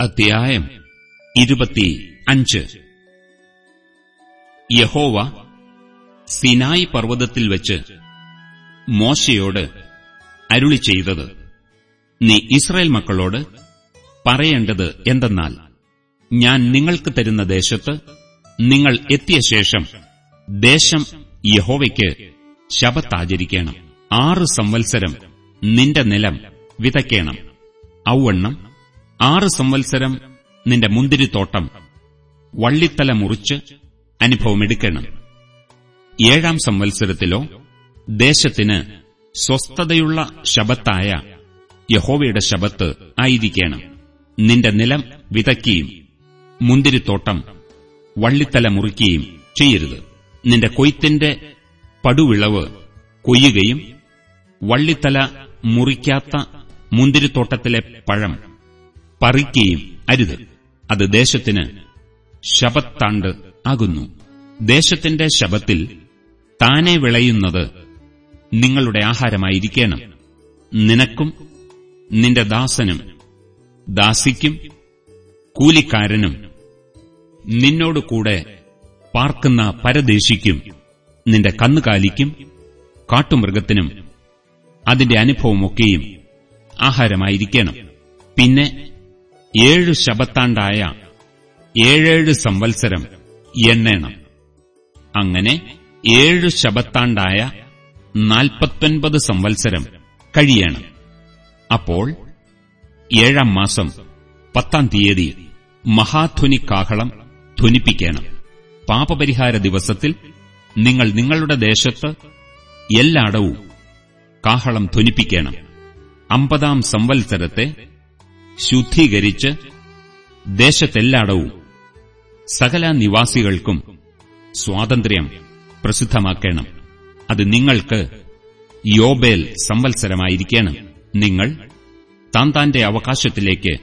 അധ്യായം ഇരുപത്തി അഞ്ച്. യഹോവ സിനായി പർവതത്തിൽ വെച്ച് മോശയോട് അരുളി ചെയ്തത് നീ ഇസ്രായേൽ മക്കളോട് പറയേണ്ടത് എന്തെന്നാൽ ഞാൻ നിങ്ങൾക്ക് തരുന്ന ദേശത്ത് നിങ്ങൾ എത്തിയ ശേഷം ദേശം യഹോവയ്ക്ക് ശപത്താചരിക്കണം ആറ് സംവത്സരം നിന്റെ നിലം വിതയ്ക്കണം. ഔവണ്ണം ആറ് സംവത്സരം നിന്റെ മുന്തിരിത്തോട്ടം വള്ളിത്തല മുറിച്ച് അനുഭവമെടുക്കണം. ഏഴാം സംവത്സരത്തിലോ ദേശത്തിന് സ്വസ്ഥതയുള്ള ശബത്തായ യഹോവയുടെ ശബത്ത് ആയിരിക്കണം. നിന്റെ നിലം വിതയ്ക്കുകയും മുന്തിരിത്തോട്ടം വള്ളിത്തല മുറിക്കുകയും ചെയ്യരുത്. നിന്റെ കൊയ്ത്തിന്റെ പടുവിളവ് കൊയ്യുകയും വള്ളിത്തല മുറിക്കാത്ത മുന്തിരിത്തോട്ടത്തിലെ പഴം പറിക്കുകയും അരുത്. അത് ദേശത്തിന് ശപത്താണ്ട് ആകുന്നു. ദേശത്തിന്റെ ശപത്തിൽ താനെ വിളയുന്നത് നിങ്ങളുടെ ആഹാരമായിരിക്കണം. നിനക്കും നിന്റെ ദാസനും ദാസിക്കും കൂലിക്കാരനും നിന്നോട് കൂടെ പാർക്കുന്ന പരദേശിക്കും നിന്റെ കന്നുകാലിക്കും കാട്ടുമൃഗത്തിനും അതിന്റെ അനുഭവമൊക്കെയും ആഹാരമായിരിക്കണം. പിന്നെ ഏഴു ശബത്താണ്ടായ ഏഴേഴ് സംവത്സരം എണ്ണേണം അങ്ങനെ ഏഴു ശബത്താണ്ടായ നാൽപ്പത്തൊൻപത് സംവത്സരം കഴിയണം. അപ്പോൾ ഏഴാം മാസം പത്താം തീയതി മഹാധ്വനി കാഹളം ധ്വനിപ്പിക്കണം. പാപപരിഹാര ദിവസത്തിൽ നിങ്ങൾ നിങ്ങളുടെ ദേശത്ത് എല്ലായിടവും കാഹളം ധ്വനിപ്പിക്കണം. അമ്പതാം സംവത്സരത്തെ ശുദ്ധീകരിച്ച് ദേശത്തെല്ലാടവും സകല നിവാസികൾക്കും സ്വാതന്ത്ര്യം പ്രസിദ്ധമാക്കണം. അത് നിങ്ങൾക്ക് യോബേൽ സംവത്സരമായിരിക്കണം. നിങ്ങൾ താന്താന്റെ അവകാശത്തിലേക്ക്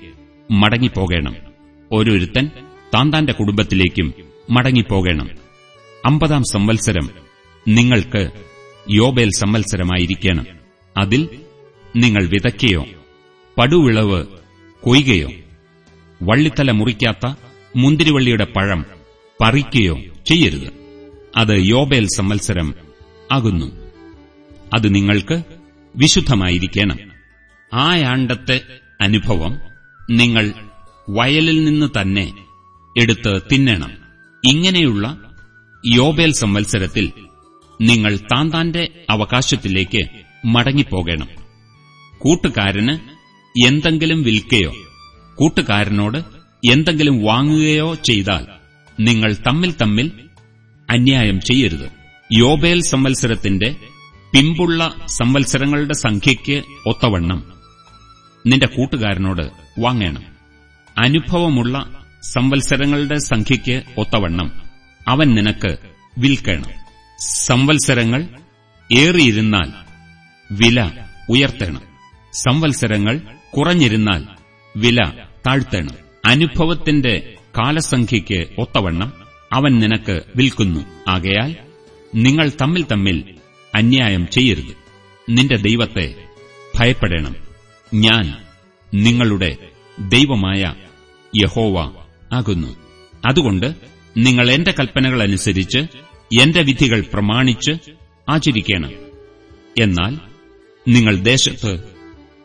മടങ്ങിപ്പോകണം. ഓരോരുത്തൻ താന്താന്റെ കുടുംബത്തിലേക്കും മടങ്ങിപ്പോകണം. അമ്പതാം സംവത്സരം നിങ്ങൾക്ക് യോബേൽ സംവത്സരമായിരിക്കണം. അതിൽ നിങ്ങൾ വിതയ്ക്കയോ പടുവിളവ് കൊയ്യുകയോ? വള്ളിത്തല മുറിക്കാത്ത മുന്തിരിവള്ളിയുടെ പഴം പറിക്കുകയോ ചെയ്യരുത്. അത് യോബേൽ സംവത്സരം ആകുന്നു അത് നിങ്ങൾക്ക് വിശുദ്ധമായിരിക്കണം. ആയാണ്ടത്തെ അനുഭവം നിങ്ങൾ വയലിൽ നിന്ന് തന്നെ എടുത്ത് തിന്നണം. ഇങ്ങനെയുള്ള യോബേൽ സംവത്സരത്തിൽ നിങ്ങൾ താന്താന്റെ അവകാശത്തിലേക്ക് മടങ്ങിപ്പോകണം. കൂട്ടുകാരന് എന്തെങ്കിലും വിൽക്കുകയോ കൂട്ടുകാരനോട് എന്തെങ്കിലും വാങ്ങുകയോ ചെയ്താൽ നിങ്ങൾ തമ്മിൽ തമ്മിൽ അന്യായം ചെയ്യരുത്. യോബേൽ സംവത്സരത്തിന്റെ പിമ്പുള്ള സംവത്സരങ്ങളുടെ സംഖ്യയ്ക്ക് ഒത്തവണ്ണം നിന്റെ കൂട്ടുകാരനോട് വാങ്ങണം. അനുഭവമുള്ള സംവത്സരങ്ങളുടെ സംഖ്യയ്ക്ക് ഒത്തവണ്ണം അവൻ നിനക്ക് വിൽക്കണം. സംവത്സരങ്ങൾ ഏറിയിരുന്നാൽ വില ഉയർത്തണം. സംവത്സരങ്ങൾ കുറഞ്ഞിരുന്നാൽ വില താഴ്ത്തണം. അനുഭവത്തിന്റെ കാലസംഖ്യയ്ക്ക് ഒത്തവണ്ണം അവൻ നിനക്ക് വിൽക്കുന്നു. ആകയാൽ നിങ്ങൾ തമ്മിൽ തമ്മിൽ അന്യായം ചെയ്യരുത്. നിന്റെ ദൈവത്തെ ഭയപ്പെടണം. ഞാൻ നിങ്ങളുടെ ദൈവമായ യഹോവ ആകുന്നു. അതുകൊണ്ട് നിങ്ങൾ എന്റെ കൽപ്പനകളനുസരിച്ച് എന്റെ വിധികൾ പ്രമാണിച്ച് ആചരിക്കണം. എന്നാൽ നിങ്ങൾ ദേശത്ത്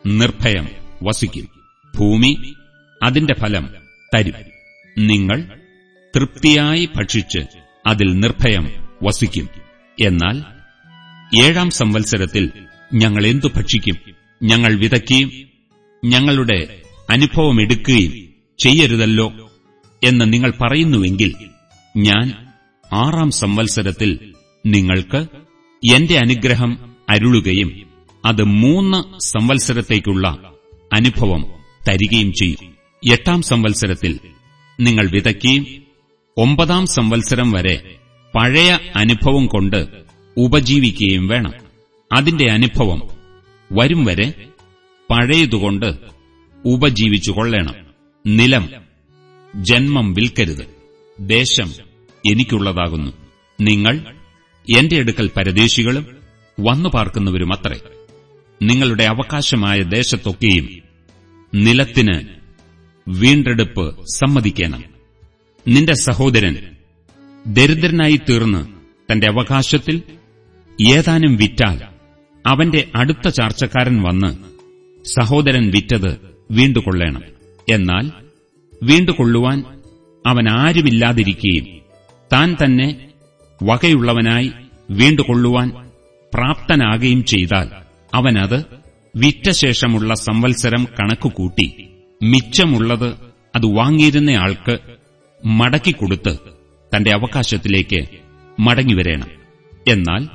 നിർഭയം വസിക്കും. ഭൂമി അതിന്റെ ഫലം തരും. നിങ്ങൾ തൃപ്തിയായി ഭക്ഷിച്ച് അതിൽ നിർഭയം വസിക്കും. എന്നാൽ ഏഴാം സംവത്സരത്തിൽ ഞങ്ങൾ എന്തു ഭക്ഷിക്കും? ഞങ്ങൾ വിതയ്ക്കുകയും ഞങ്ങളുടെ അനുഭവമെടുക്കുകയും ചെയ്യരുതല്ലോ എന്ന് നിങ്ങൾ പറയുന്നുവെങ്കിൽ ഞാൻ ആറാം സംവത്സരത്തിൽ നിങ്ങൾക്ക് എന്റെ അനുഗ്രഹം അരുളുകയും അത് മൂന്ന് സംവത്സരത്തേക്കുള്ള അനുഭവം തരികയും ചെയ്യും. എട്ടാം സംവത്സരത്തിൽ നിങ്ങൾ വിതയ്ക്കുകയും ഒമ്പതാം സംവത്സരം വരെ പഴയ അനുഭവം കൊണ്ട് ഉപജീവിക്കുകയും വേണം. അതിന്റെ അനുഭവം വരും വരെ പഴയതുകൊണ്ട് ഉപജീവിച്ചു കൊള്ളണം. നിലം ജന്മം വിൽക്കരുത്. ദേശം എനിക്കുള്ളതാകുന്നു. നിങ്ങൾ എന്റെ അടുക്കൽ പരദേശികളും വന്നു പാർക്കുന്നവരുമത്രേ. നിങ്ങളുടെ അവകാശമായ ദേശത്തൊക്കെയും നിലത്തിന് വീണ്ടെടുപ്പ് സമ്മതിക്കണം. നിന്റെ സഹോദരൻ ദരിദ്രനായി തീർന്ന് തന്റെ അവകാശത്തിൽ ഏതാനും വിറ്റാൽ അവന്റെ അടുത്ത ചാർച്ചക്കാരൻ വന്ന് സഹോദരൻ വിറ്റത് വീണ്ടുകൊള്ളേണം. എന്നാൽ വീണ്ടുകൊള്ളുവാൻ അവൻ ആരുമില്ലാതിരിക്കുകയും താൻ തന്നെ വകയുള്ളവനായി വീണ്ടുകൊള്ളുവാൻ പ്രാപ്തനാകുകയും ചെയ്താൽ അവനത് വിറ്റ ശേഷമുള്ള സംവത്സരം കണക്കുകൂട്ടി. മിച്ചമുള്ളത് അത് വാങ്ങിയിരുന്നയാൾക്ക് മടക്കിക്കൊടുത്ത് തന്റെ അവകാശത്തിലേക്ക് മടങ്ങിവരേണം എന്നാൽ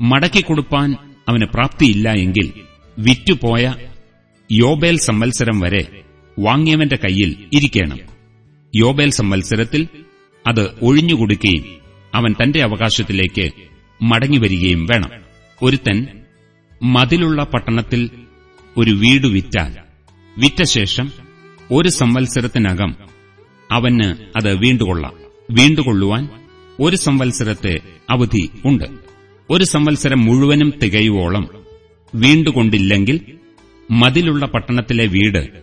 മടക്കിക്കൊടുപ്പാൻ അവന് പ്രാപ്തിയില്ല എങ്കിൽ വിറ്റുപോയ യോബേൽ സംവത്സരം വരെ വാങ്ങിയവന്റെ കയ്യിൽ ഇരിക്കണം. യോബേൽ സംവത്സരത്തിൽ അത് ഒഴിഞ്ഞുകൊടുക്കുകയും അവൻ തന്റെ അവകാശത്തിലേക്ക് മടങ്ങിവരികയും വേണം. ഒരുത്തൻ മതിലുള്ള പട്ടണത്തിൽ ഒരു വീട് വിറ്റാൽ വിറ്റ ശേഷം ഒരു സംവത്സരത്തിനകം അവന് അത് വീണ്ടുകൊള്ളാം. വീണ്ടുകൊള്ളുവാൻ ഒരു സംവത്സരത്തെ അവധി ഉണ്ട്. ഒരു സംവത്സരം മുഴുവനും തികയുവോളം വീണ്ടുകൊണ്ടില്ലെങ്കിൽ മതിലുള്ള പട്ടണത്തിലെ വീട്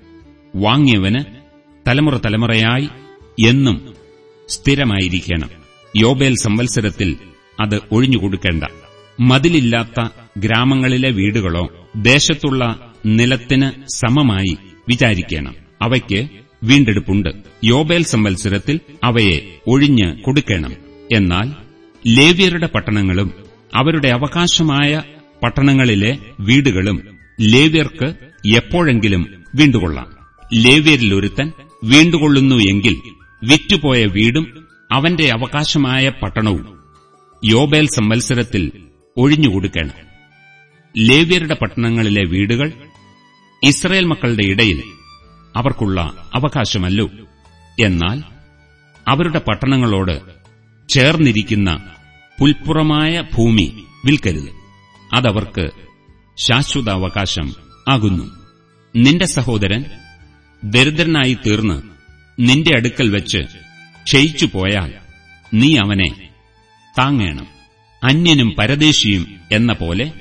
വാങ്ങിയവന് തലമുറ തലമുറയായി എന്നും സ്ഥിരമായിരിക്കണം. യോബേൽ സംവത്സരത്തിൽ അത് ഒഴിഞ്ഞുകൊടുക്കേണ്ട. മതിലില്ലാത്ത ഗ്രാമങ്ങളിലെ വീടുകളോ ദേശത്തുള്ള നിലത്തിന് സമമായി വിചാരിക്കണം. അവയ്ക്ക് വീണ്ടെടുപ്പുണ്ട്. യോബേൽ സംവത്സരത്തിൽ അവയെ ഒഴിഞ്ഞ് കൊടുക്കണം. എന്നാൽ ലേവ്യരുടെ പട്ടണങ്ങളും അവരുടെ അവകാശമായ പട്ടണങ്ങളിലെ വീടുകളും ലേവ്യർക്ക് എപ്പോഴെങ്കിലും വീണ്ടുകൊള്ളാം. ലേവ്യരിലൊരുത്തൻ വീണ്ടുകൊള്ളുന്നു എങ്കിൽ വിറ്റുപോയ വീടും അവന്റെ അവകാശമായ പട്ടണവും. യോബേൽ സംവത്സരത്തിൽ ഒഴിഞ്ഞുകൊടുക്കണം ലേവ്യരുടെ പട്ടണങ്ങളിലെ വീടുകൾ ഇസ്രയേൽ മക്കളുടെ ഇടയിൽ അവർക്കുള്ള അവകാശമല്ലോ. എന്നാൽ അവരുടെ പട്ടണങ്ങളോട് ചേർന്നിരിക്കുന്ന പുൽപ്പുറമായ ഭൂമി വിൽക്കരുത്. അതവർക്ക് ശാശ്വതാവകാശം ആകുന്നു. നിന്റെ സഹോദരൻ ദരിദ്രനായി തീർന്ന് നിന്റെ അടുക്കൽ വെച്ച് ക്ഷയിച്ചു പോയാൽ നീ അവനെ താങ്ങേണം. അന്യനും പരദേശിയും എന്ന പോലെ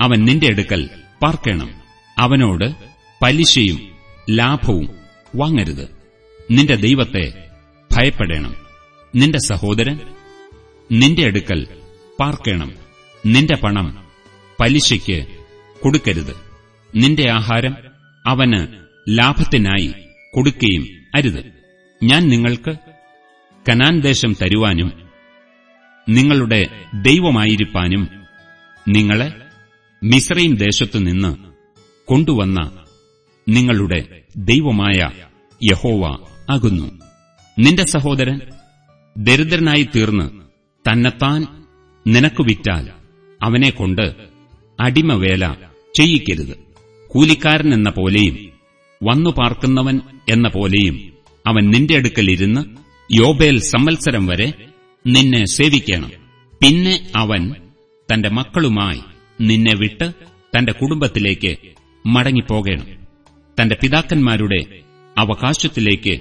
അവൻ നിന്റെ അടുക്കൽ പാർക്കണം. അവനോട് പലിശയും ലാഭവും വാങ്ങരുത്. നിന്റെ ദൈവത്തെ ഭയപ്പെടേണം. നിന്റെ സഹോദരൻ നിന്റെ അടുക്കൽ പാർക്കണം. നിന്റെ പണം പലിശയ്ക്ക് കൊടുക്കരുത്. നിന്റെ ആഹാരം അവന് ലാഭത്തിനായി കൊടുക്കുകയും അരുത്. ഞാൻ നിങ്ങൾക്ക് കനാൻ ദേശം തരുവാനും നിങ്ങളുടെ ദൈവമായിരിക്കാനും നിങ്ങളെ മിശ്രയും ദേശത്തുനിന്ന് കൊണ്ടുവന്ന നിങ്ങളുടെ ദൈവമായ യഹോവ ആകുന്നു. നിന്റെ സഹോദരൻ ദരിദ്രനായി തീർന്ന് തന്നെത്താൻ നിനക്കു വിറ്റാൽ അവനെക്കൊണ്ട് അടിമവേല ചെയ്യിക്കരുത്. കൂലിക്കാരൻ എന്ന പോലെയും വന്നു പാർക്കുന്നവൻ എന്ന പോലെയും അവൻ നിന്റെ അടുക്കലിരുന്ന് യോബേൽ സമ്മത്സരം വരെ നിന്നെ സേവിക്കണം. പിന്നെ അവൻ തന്റെ മക്കളുമായി നിന്നെ വിട്ട് തന്റെ കുടുംബത്തിലേക്ക് മടങ്ങിപ്പോകണം. തന്റെ പിതാക്കന്മാരുടെ അവകാശത്തിലേക്ക്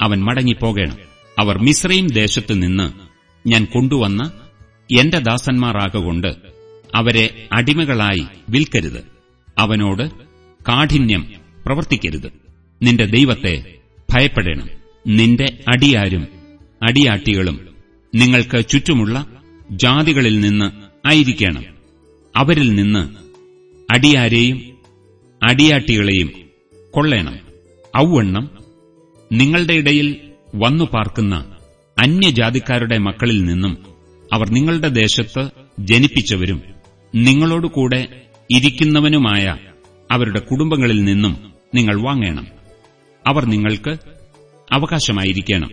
അവൻ മടങ്ങിപ്പോകണം. അവർ മിശ്രയും ദേശത്തു നിന്ന് ഞാൻ കൊണ്ടുവന്ന എന്റെ ദാസന്മാരാകൊണ്ട് അവരെ അടിമകളായി വിൽക്കരുത്. അവനോട് കാഠിന്യം പ്രവർത്തിക്കരുത്. നിന്റെ ദൈവത്തെ ഭയപ്പെടണം. നിന്റെ അടിയാരും അടിയാട്ടികളും നിങ്ങൾക്ക് ചുറ്റുമുള്ള ജാതികളിൽ നിന്ന് ആയിരിക്കണം. അവരിൽ നിന്ന് അടിയാരെയും അടിയാട്ടികളെയും കൊള്ളേണം. ഔവണ്ണം നിങ്ങളുടെ ഇടയിൽ വന്നു പാർക്കുന്ന അന്യജാതിക്കാരുടെ മക്കളിൽ നിന്നും അവർ നിങ്ങളുടെ ദേശത്ത് ജനിപ്പിച്ചവരും നിങ്ങളോടുകൂടെ ഇരിക്കുന്നവനുമായ അവരുടെ കുടുംബങ്ങളിൽ നിന്നും നിങ്ങൾ വാങ്ങേണം. അവർ നിങ്ങൾക്ക് അവകാശമായിരിക്കണം.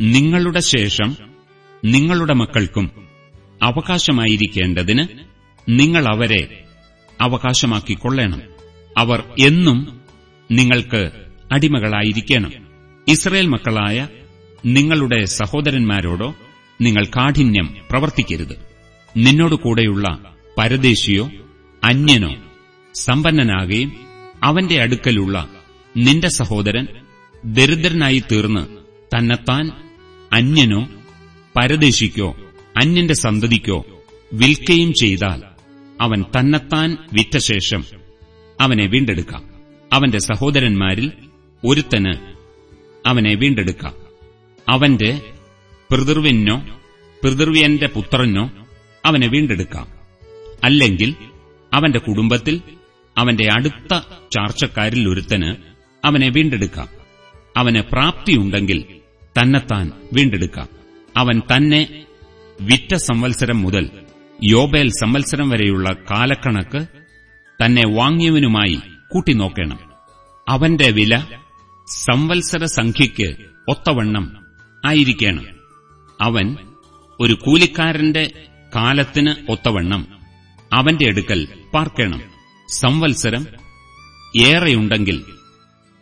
നിങ്ങളുടെ ശേഷം നിങ്ങളുടെ മക്കൾക്കും അവകാശമായിരിക്കേണ്ടതിന് നിങ്ങൾ അവരെ അവകാശമാക്കിക്കൊള്ളണം. അവർ എന്നും നിങ്ങൾക്ക് അടിമകളായിരിക്കണം. ഇസ്രയേൽ മക്കളായ നിങ്ങളുടെ സഹോദരന്മാരോടോ നിങ്ങൾ കാഠിന്യം പ്രവർത്തിക്കരുത്. നിന്നോട് കൂടെയുള്ള പരദേശിയോ അന്യനോ സമ്പന്നനാകുകയും അവന്റെ അടുക്കലുള്ള നിന്റെ സഹോദരൻ ദരിദ്രനായി തീർന്ന് തന്നെത്താൻ അന്യനോ പരദേശിക്കോ അന്യന്റെ സന്തതിക്കോ വിൽക്കുകയും ചെയ്താൽ അവൻ തന്നെത്താൻ വിറ്റശേഷം അവനെ വീണ്ടെടുക്കാം. അവന്റെ സഹോദരന്മാരിൽ ഒരുത്തന് അവനെ വീണ്ടെടുക്കാം. അവന്റെ പിതൃവിനോ പിതൃവ്യന്റെ പുത്രനോ അവനെ വീണ്ടെടുക്കാം. അല്ലെങ്കിൽ അവന്റെ കുടുംബത്തിൽ അവന്റെ അടുത്ത ചാർച്ചക്കാരിൽ ഒരുത്തന് അവനെ വീണ്ടെടുക്കാം. അവന് പ്രാപ്തിയുണ്ടെങ്കിൽ തന്നെത്താൻ വീണ്ടെടുക്കാം. അവൻ തന്നെ വിറ്റ സംവത്സരം മുതൽ യോബേൽ സംവത്സരം വരെയുള്ള കാലക്കണക്ക് തന്നെ വാങ്ങിയവനുമായി കൂട്ടിനോക്കണം. അവന്റെ വില സംവത്സര സംഖ്യയ്ക്ക് ഒത്തവണ്ണം ആയിരിക്കണം. അവൻ ഒരു കൂലിക്കാരന്റെ കാലത്തിന് ഒത്തവണ്ണം അവന്റെ അടുക്കൽ പാർക്കണം. സംവത്സരം ഏറെയുണ്ടെങ്കിൽ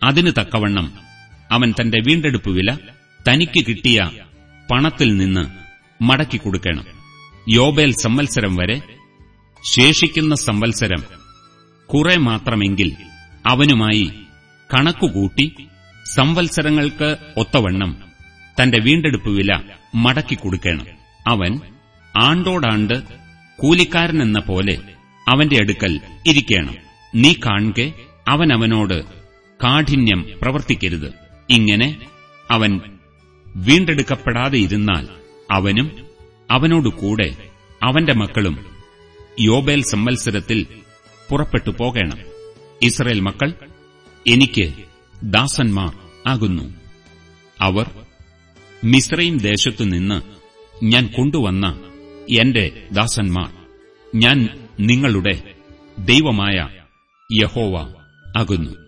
അതിനു തക്കവണ്ണം അവൻ തന്റെ വീണ്ടെടുപ്പ് വില തനിക്ക് കിട്ടിയ പണത്തിൽ നിന്ന് മടക്കി കൊടുക്കണം. യോബേൽ സംവത്സരം വരെ ശേഷിക്കുന്ന സംവത്സരം കുറെ മാത്രമെങ്കിൽ അവനുമായി കണക്കുകൂട്ടി സംവത്സരങ്ങൾക്ക് ഒത്തവണ്ണം തന്റെ വീണ്ടെടുപ്പ് വില മടക്കി കൊടുക്കണം. അവൻ ആണ്ടോടാണ്ട് കൂലിക്കാരനെന്ന പോലെ അവന്റെ അടുക്കൽ ഇരിക്കണം. നീ കാണെ അവൻ അവനോട് കാഠിന്യം പ്രവർത്തിക്കരുത്. ഇങ്ങനെ അവൻ വീണ്ടെടുക്കപ്പെടാതെ ഇരുന്നാൽ അവനും അവനോടുകൂടെ അവന്റെ മക്കളും യോബേൽ സംവത്സരത്തിൽ പുറപ്പെട്ടു പോകണം. ഇസ്രയേൽ മക്കൾ എനിക്ക് ദാസന്മാർ ആകുന്നു. അവർ മിസ്രൈം ദേശത്തുനിന്ന് ഞാൻ കൊണ്ടുവന്ന എന്റെ ദാസന്മാർ ഞാൻ നിങ്ങളുടെ ദൈവമായ യഹോവ ആകുന്നു.